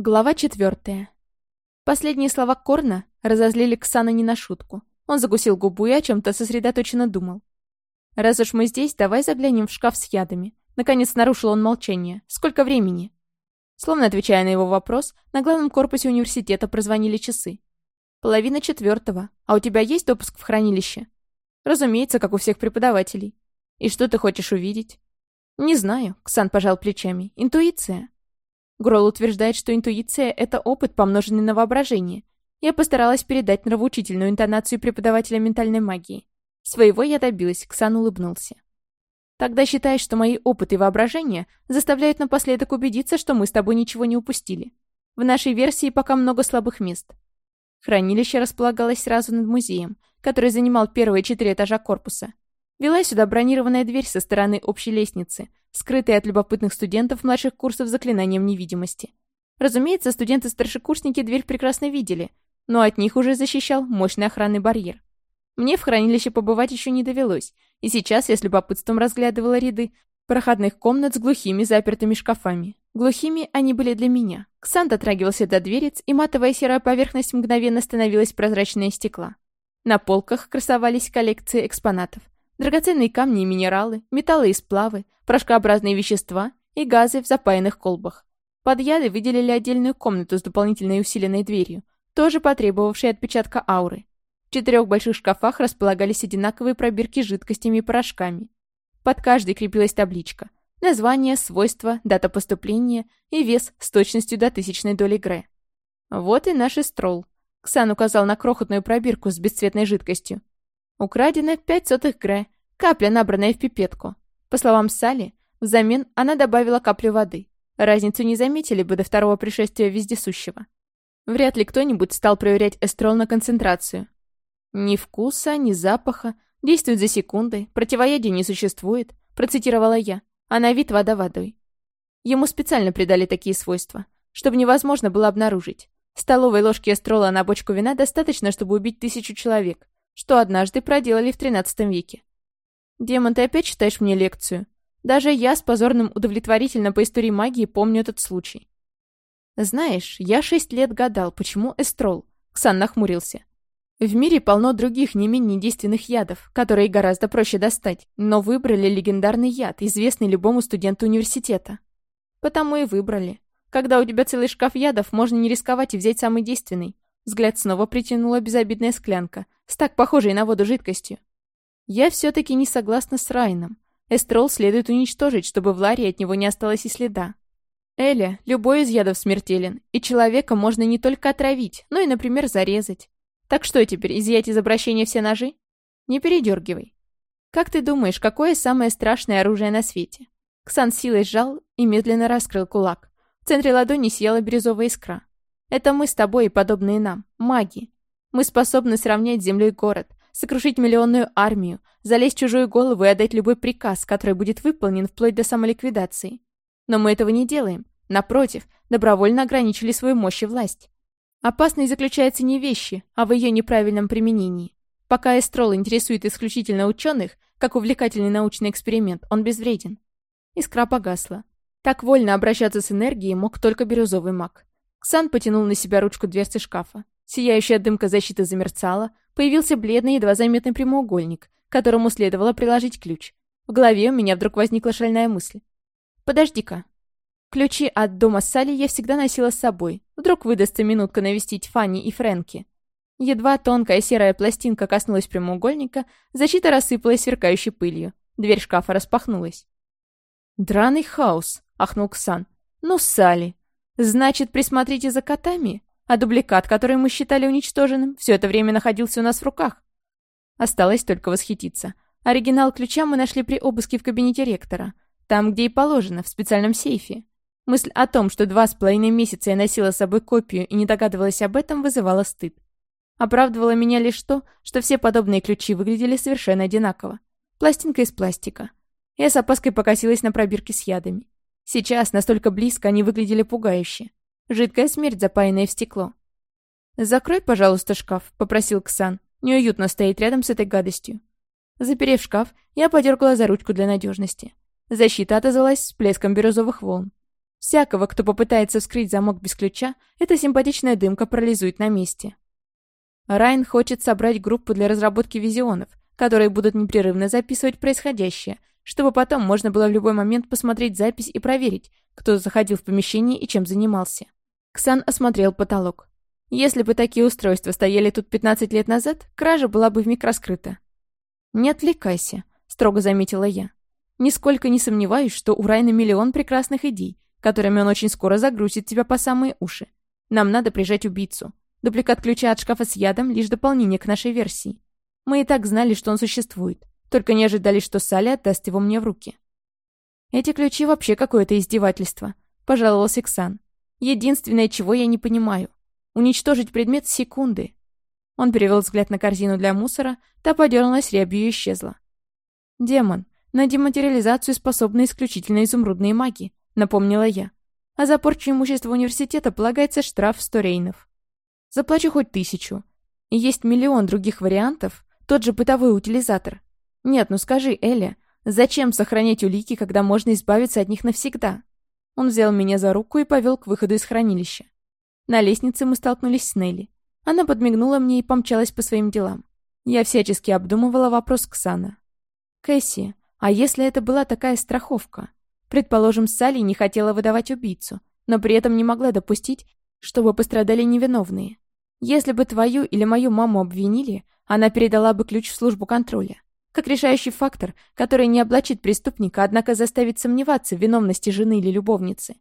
Глава четвертая. Последние слова Корна разозлили Ксана не на шутку. Он закусил губу и о чем-то сосредоточенно думал. «Раз уж мы здесь, давай заглянем в шкаф с ядами». Наконец нарушил он молчание. «Сколько времени?» Словно отвечая на его вопрос, на главном корпусе университета прозвонили часы. «Половина четвертого. А у тебя есть допуск в хранилище?» «Разумеется, как у всех преподавателей. И что ты хочешь увидеть?» «Не знаю», — Ксан пожал плечами. «Интуиция». Грол утверждает, что интуиция — это опыт, помноженный на воображение. Я постаралась передать нравоучительную интонацию преподавателя ментальной магии. Своего я добилась, Ксан улыбнулся. Тогда считаешь, что мои опыты и воображение заставляют напоследок убедиться, что мы с тобой ничего не упустили. В нашей версии пока много слабых мест. Хранилище располагалось сразу над музеем, который занимал первые четыре этажа корпуса. Вела сюда бронированная дверь со стороны общей лестницы, скрытая от любопытных студентов младших курсов заклинанием невидимости. Разумеется, студенты-старшекурсники дверь прекрасно видели, но от них уже защищал мощный охранный барьер. Мне в хранилище побывать еще не довелось, и сейчас я с любопытством разглядывала ряды проходных комнат с глухими запертыми шкафами. Глухими они были для меня. Ксан дотрагивался до дверец, и матовая серая поверхность мгновенно становилась прозрачное стекла. На полках красовались коллекции экспонатов – Драгоценные камни и минералы, металлы и сплавы, порошкообразные вещества и газы в запаянных колбах. Под яды выделили отдельную комнату с дополнительной усиленной дверью, тоже потребовавшей отпечатка ауры. В четырех больших шкафах располагались одинаковые пробирки с жидкостями и порошками. Под каждой крепилась табличка. Название, свойства, дата поступления и вес с точностью до тысячной доли Гре. Вот и наш эстрол. Ксан указал на крохотную пробирку с бесцветной жидкостью. Украдено пять сотых гре, капля, набранная в пипетку. По словам Салли, взамен она добавила каплю воды. Разницу не заметили бы до второго пришествия вездесущего. Вряд ли кто-нибудь стал проверять эстрол на концентрацию. Ни вкуса, ни запаха, действует за секунды, противоядия не существует, процитировала я, а на вид вода водой. Ему специально придали такие свойства, чтобы невозможно было обнаружить. Столовой ложки эстрола на бочку вина достаточно, чтобы убить тысячу человек, что однажды проделали в тринадцатом веке. Демон, ты опять читаешь мне лекцию? Даже я с позорным удовлетворительно по истории магии помню этот случай. Знаешь, я шесть лет гадал, почему эстрол. Ксан нахмурился. В мире полно других не менее действенных ядов, которые гораздо проще достать, но выбрали легендарный яд, известный любому студенту университета. Потому и выбрали. Когда у тебя целый шкаф ядов, можно не рисковать и взять самый действенный. Взгляд снова притянула безобидная склянка, с так похожей на воду жидкостью. Я все-таки не согласна с Райном. Эстрол следует уничтожить, чтобы в Ларе от него не осталось и следа. Эля, любой из ядов смертелен, и человека можно не только отравить, но и, например, зарезать. Так что теперь, изъять из обращения все ножи? Не передергивай. Как ты думаешь, какое самое страшное оружие на свете? Ксан силой сжал и медленно раскрыл кулак. В центре ладони съела бирюзовая искра. Это мы с тобой и подобные нам, маги. Мы способны сравнять с землей город, сокрушить миллионную армию, залезть в чужую голову и отдать любой приказ, который будет выполнен вплоть до самоликвидации. Но мы этого не делаем. Напротив, добровольно ограничили свою мощь и власть. Опасность заключается не в вещи, а в ее неправильном применении. Пока эстрол интересует исключительно ученых, как увлекательный научный эксперимент, он безвреден. Искра погасла. Так вольно обращаться с энергией мог только бирюзовый маг. Ксан потянул на себя ручку дверцы шкафа. Сияющая дымка защиты замерцала, появился бледный, едва заметный прямоугольник, которому следовало приложить ключ. В голове у меня вдруг возникла шальная мысль. «Подожди-ка». Ключи от дома Салли я всегда носила с собой. Вдруг выдастся минутка навестить Фанни и Фрэнки. Едва тонкая серая пластинка коснулась прямоугольника, защита рассыпалась сверкающей пылью. Дверь шкафа распахнулась. «Драный хаос!» — ахнул Ксан. «Ну, Салли! Значит, присмотрите за котами?» А дубликат, который мы считали уничтоженным, все это время находился у нас в руках. Осталось только восхититься. Оригинал ключа мы нашли при обыске в кабинете ректора. Там, где и положено, в специальном сейфе. Мысль о том, что два с половиной месяца я носила с собой копию и не догадывалась об этом, вызывала стыд. Оправдывало меня лишь то, что все подобные ключи выглядели совершенно одинаково. Пластинка из пластика. Я с опаской покосилась на пробирки с ядами. Сейчас, настолько близко, они выглядели пугающе. Жидкая смерть, запаянная в стекло. «Закрой, пожалуйста, шкаф», — попросил Ксан. Неуютно стоять рядом с этой гадостью. Заперев шкаф, я подергала за ручку для надежности. Защита отозвалась с плеском бирюзовых волн. Всякого, кто попытается вскрыть замок без ключа, эта симпатичная дымка парализует на месте. Райан хочет собрать группу для разработки визионов, которые будут непрерывно записывать происходящее, чтобы потом можно было в любой момент посмотреть запись и проверить, кто заходил в помещение и чем занимался. Ксан осмотрел потолок. Если бы такие устройства стояли тут 15 лет назад, кража была бы вмиг раскрыта. «Не отвлекайся», — строго заметила я. «Нисколько не сомневаюсь, что у Райна миллион прекрасных идей, которыми он очень скоро загрузит тебя по самые уши. Нам надо прижать убийцу. Дубликат ключа от шкафа с ядом — лишь дополнение к нашей версии. Мы и так знали, что он существует, только не ожидали, что Салли отдаст его мне в руки. Эти ключи вообще какое-то издевательство, пожаловался Ксан. Единственное, чего я не понимаю. Уничтожить предмет секунды. Он перевел взгляд на корзину для мусора, та подернулась рябью и исчезла. Демон. На дематериализацию способны исключительно изумрудные маги, напомнила я. А за порчу имущества университета полагается штраф в сто рейнов. Заплачу хоть тысячу. И есть миллион других вариантов, тот же бытовой утилизатор. Нет, ну скажи, Эля, зачем сохранять улики, когда можно избавиться от них навсегда? Он взял меня за руку и повел к выходу из хранилища. На лестнице мы столкнулись с Нелли. Она подмигнула мне и помчалась по своим делам. Я всячески обдумывала вопрос Ксана. «Кэсси, а если это была такая страховка? Предположим, Салли не хотела выдавать убийцу, но при этом не могла допустить, чтобы пострадали невиновные. Если бы твою или мою маму обвинили, она передала бы ключ в службу контроля. Как решающий фактор, который не облачит преступника, однако заставит сомневаться в виновности жены или любовницы.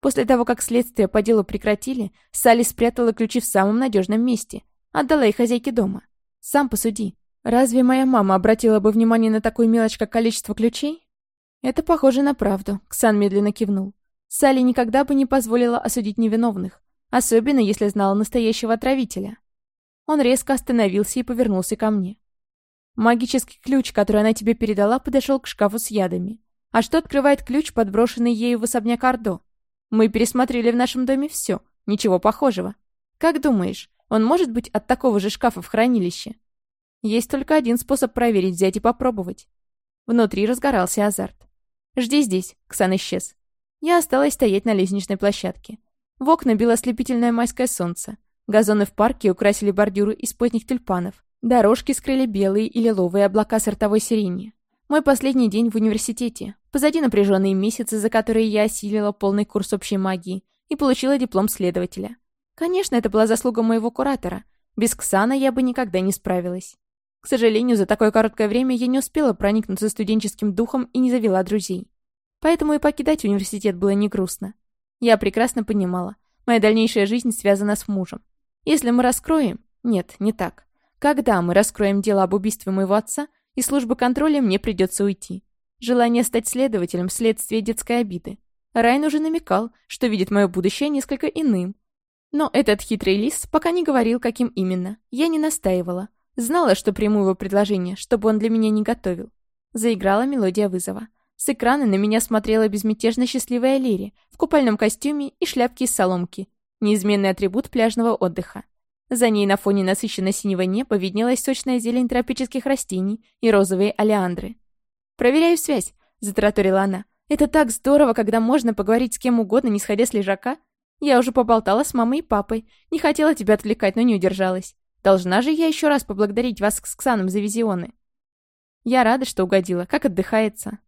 После того, как следствие по делу прекратили, Салли спрятала ключи в самом надежном месте. Отдала их хозяйке дома. Сам посуди. Разве моя мама обратила бы внимание на такую мелочь, как количество ключей? Это похоже на правду, Ксан медленно кивнул. Салли никогда бы не позволила осудить невиновных, особенно если знала настоящего отравителя. Он резко остановился и повернулся ко мне. Магический ключ, который она тебе передала, подошел к шкафу с ядами. А что открывает ключ, подброшенный ею в особняк Ордо? Мы пересмотрели в нашем доме все. Ничего похожего. Как думаешь, он может быть от такого же шкафа в хранилище? Есть только один способ проверить, взять и попробовать. Внутри разгорался азарт. «Жди здесь», — Ксан исчез. Я осталась стоять на лестничной площадке. В окна било ослепительное майское солнце. Газоны в парке украсили бордюры из поздних тюльпанов. Дорожки скрыли белые и лиловые облака сортовой сирени. Мой последний день в университете. Позади напряженные месяцы, за которые я осилила полный курс общей магии и получила диплом следователя. Конечно, это была заслуга моего куратора. Без Ксана я бы никогда не справилась. К сожалению, за такое короткое время я не успела проникнуться студенческим духом и не завела друзей. Поэтому и покидать университет было не грустно. Я прекрасно понимала, моя дальнейшая жизнь связана с мужем. Если мы раскроем... Нет, не так. Когда мы раскроем дело об убийстве моего отца, из службы контроля мне придется уйти. Желание стать следователем вследствие детской обиды. Райан уже намекал, что видит мое будущее несколько иным. Но этот хитрый лис пока не говорил, каким именно. Я не настаивала. Знала, что приму его предложение, чтобы он для меня не готовил. Заиграла мелодия вызова. С экрана на меня смотрела безмятежно счастливая Лири в купальном костюме и шляпке из соломки. Неизменный атрибут пляжного отдыха. За ней на фоне насыщенно синего неба виднелась сочная зелень тропических растений и розовые алиандры. «Проверяю связь», — затраторила она. «Это так здорово, когда можно поговорить с кем угодно, не сходя с лежака. Я уже поболтала с мамой и папой. Не хотела тебя отвлекать, но не удержалась. Должна же я еще раз поблагодарить вас с Ксаном за визионы». Я рада, что угодила. Как отдыхается?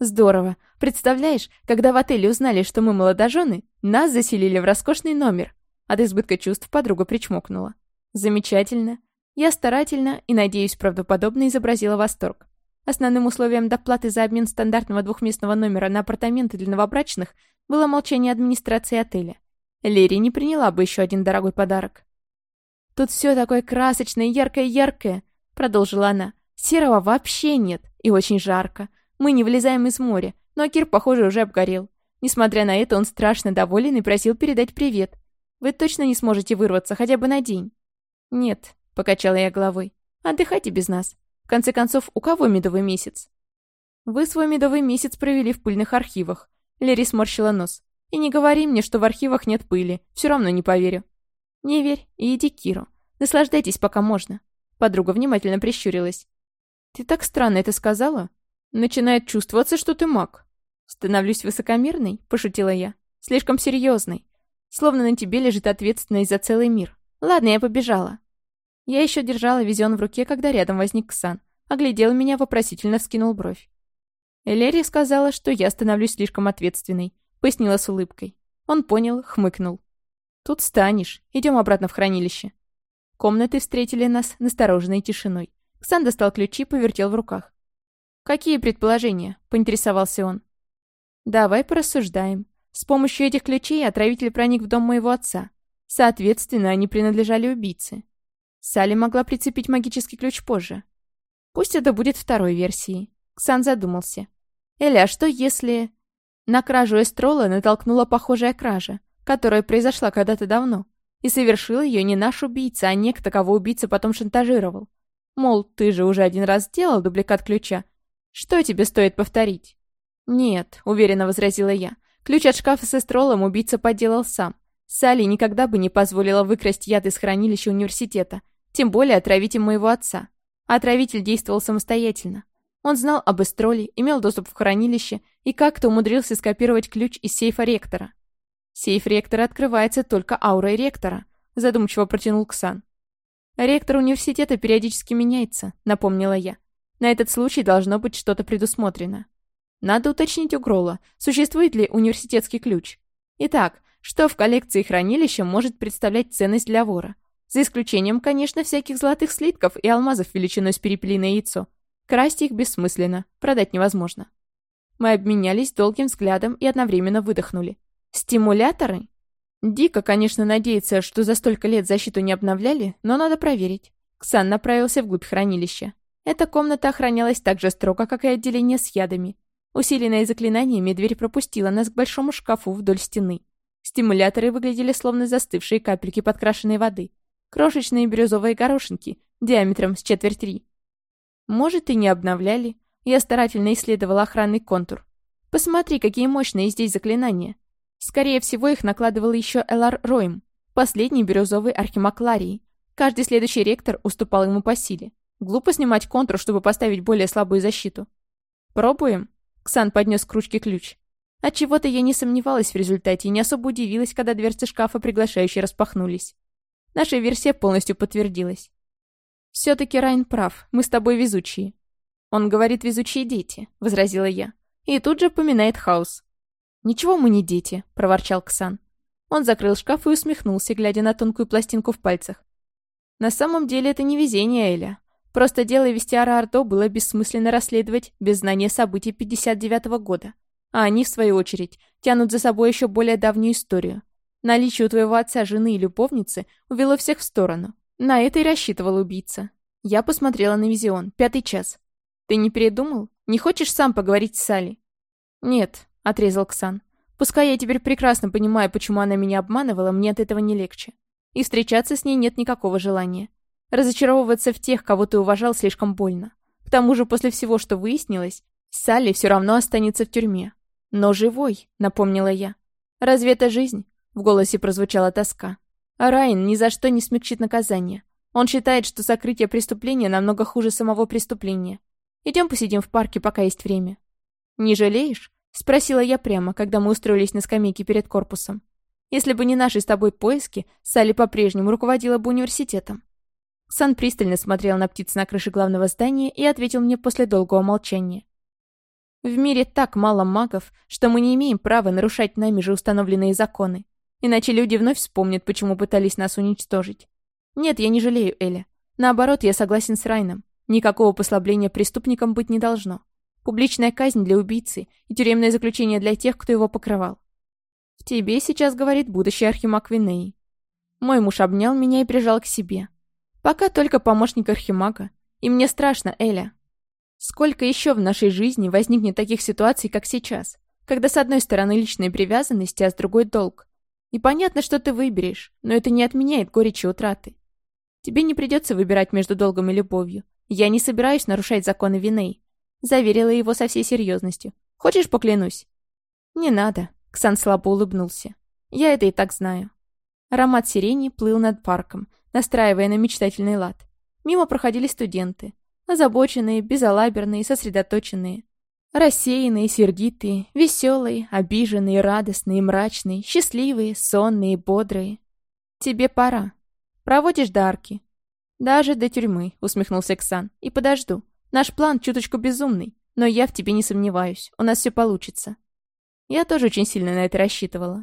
Здорово. Представляешь, когда в отеле узнали, что мы молодожены, нас заселили в роскошный номер. От избытка чувств подруга причмокнула. Замечательно. Я старательно и, надеюсь, правдоподобно изобразила восторг. Основным условием доплаты за обмен стандартного двухместного номера на апартаменты для новобрачных было молчание администрации отеля. Лерри не приняла бы еще один дорогой подарок. «Тут все такое красочное, яркое-яркое», — продолжила она. «Серого вообще нет, и очень жарко. Мы не вылезаем из моря, но Кир, похоже, уже обгорел. Несмотря на это, он страшно доволен и просил передать привет. Вы точно не сможете вырваться хотя бы на день?» «Нет», — покачала я головой. «Отдыхайте без нас. В конце концов, у кого медовый месяц? Вы свой медовый месяц провели в пыльных архивах. Лери сморщила нос. И не говори мне, что в архивах нет пыли. Все равно не поверю. Не верь и иди к Киру. Наслаждайтесь, пока можно. Подруга внимательно прищурилась. Ты так странно это сказала. Начинает чувствоваться, что ты маг. Становлюсь высокомерной, пошутила я. Слишком серьезный. Словно на тебе лежит ответственность за целый мир. Ладно, я побежала. Я еще держала визион в руке, когда рядом возник Ксан. Оглядел меня, вопросительно вскинул бровь. Элери сказала, что я становлюсь слишком ответственной. Пояснила с улыбкой. Он понял, хмыкнул. «Тут станешь. Идем обратно в хранилище». Комнаты встретили нас настороженной тишиной. Ксан достал ключи, повертел в руках. «Какие предположения?» — поинтересовался он. «Давай порассуждаем. С помощью этих ключей отравитель проник в дом моего отца. Соответственно, они принадлежали убийце. Салли могла прицепить магический ключ позже. Пусть это будет второй версией. Ксан задумался. Эля, а что если... На кражу Эстрола натолкнула похожая кража, которая произошла когда-то давно. И совершил ее не наш убийца, а некто, кого убийца потом шантажировал. Мол, ты же уже один раз сделал дубликат ключа. Что тебе стоит повторить? «Нет», — уверенно возразила я. Ключ от шкафа с эстролом убийца подделал сам. Салли никогда бы не позволила выкрасть яд из хранилища университета, тем более отравить им моего отца. Отравитель действовал самостоятельно. Он знал об эстроле, имел доступ в хранилище и как-то умудрился скопировать ключ из сейфа ректора. «Сейф ректора открывается только аурой ректора», — задумчиво протянул Ксан. «Ректор университета периодически меняется», — напомнила я. «На этот случай должно быть что-то предусмотрено». Надо уточнить у Грола, существует ли университетский ключ. Итак, что в коллекции хранилища может представлять ценность для вора? За исключением, конечно, всяких золотых слитков и алмазов величиной с перепелиное яйцо. Красть их бессмысленно, продать невозможно. Мы обменялись долгим взглядом и одновременно выдохнули. Стимуляторы? Дико, конечно, надеяться, что за столько лет защиту не обновляли, но надо проверить. Ксан направился вглубь хранилища. Эта комната охранялась так же строго, как и отделение с ядами. Усиленное заклинаниями, дверь пропустила нас к большому шкафу вдоль стены. Стимуляторы выглядели словно застывшие капельки подкрашенной воды. Крошечные бирюзовые горошинки, диаметром с четверть три. Может, и не обновляли. Я старательно исследовала охранный контур. Посмотри, какие мощные здесь заклинания. Скорее всего, их накладывал еще Элар Ройм, последний бирюзовый архимаг Ларии. Каждый следующий ректор уступал ему по силе. Глупо снимать контур, чтобы поставить более слабую защиту. Пробуем? Ксан поднес к ручке ключ. Отчего-то я не сомневалась в результате и не особо удивилась, когда дверцы шкафа приглашающе распахнулись. Наша версия полностью подтвердилась. «Все-таки Райн прав, мы с тобой везучие». «Он говорит, везучие дети», — возразила я. И тут же поминает хаос. «Ничего мы не дети», — проворчал Ксан. Он закрыл шкаф и усмехнулся, глядя на тонкую пластинку в пальцах. «На самом деле это не везение, Эля. Просто дело Вестиара Ардо было бессмысленно расследовать без знания событий 59-го года. А они, в свою очередь, тянут за собой еще более давнюю историю. Наличие у твоего отца жены и любовницы увело всех в сторону. На это и рассчитывал убийца. Я посмотрела на Визион. Пятый час. Ты не передумал? Не хочешь сам поговорить с Салли? Нет, отрезал Ксан. Пускай я теперь прекрасно понимаю, почему она меня обманывала, мне от этого не легче. И встречаться с ней нет никакого желания. Разочаровываться в тех, кого ты уважал, слишком больно. К тому же, после всего, что выяснилось, Салли все равно останется в тюрьме. Но живой, напомнила я. Разве это жизнь? В голосе прозвучала тоска. А Райан ни за что не смягчит наказание. Он считает, что сокрытие преступления намного хуже самого преступления. Идем посидим в парке, пока есть время. Не жалеешь? Спросила я прямо, когда мы устроились на скамейке перед корпусом. Если бы не наши с тобой поиски, Салли по-прежнему руководила бы университетом. Сан пристально смотрел на птиц на крыше главного здания и ответил мне после долгого молчания. «В мире так мало магов, что мы не имеем права нарушать нами же установленные законы. Иначе люди вновь вспомнят, почему пытались нас уничтожить. Нет, я не жалею Эля. Наоборот, я согласен с Райном. Никакого послабления преступникам быть не должно. Публичная казнь для убийцы и тюремное заключение для тех, кто его покрывал. В тебе сейчас говорит будущий архимаг Винеи. Мой муж обнял меня и прижал к себе. Пока только помощник Архимага. И мне страшно, Эля. Сколько еще в нашей жизни возникнет таких ситуаций, как сейчас, когда с одной стороны личные привязанности, а с другой долг. И понятно, что ты выберешь, но это не отменяет горечи утраты. Тебе не придется выбирать между долгом и любовью. Я не собираюсь нарушать законы Виней. Заверила его со всей серьезностью. Хочешь, поклянусь? Не надо. Ксан слабо улыбнулся. Я это и так знаю. Аромат сирени плыл над парком, настраивая на мечтательный лад. Мимо проходили студенты. Озабоченные, безалаберные, сосредоточенные. Рассеянные, сердитые, веселые, обиженные, радостные, мрачные, счастливые, сонные, бодрые. Тебе пора. Проводишь до арки. Даже до тюрьмы, усмехнулся Ксан. И подожду. Наш план чуточку безумный, но я в тебе не сомневаюсь. У нас все получится. Я тоже очень сильно на это рассчитывала.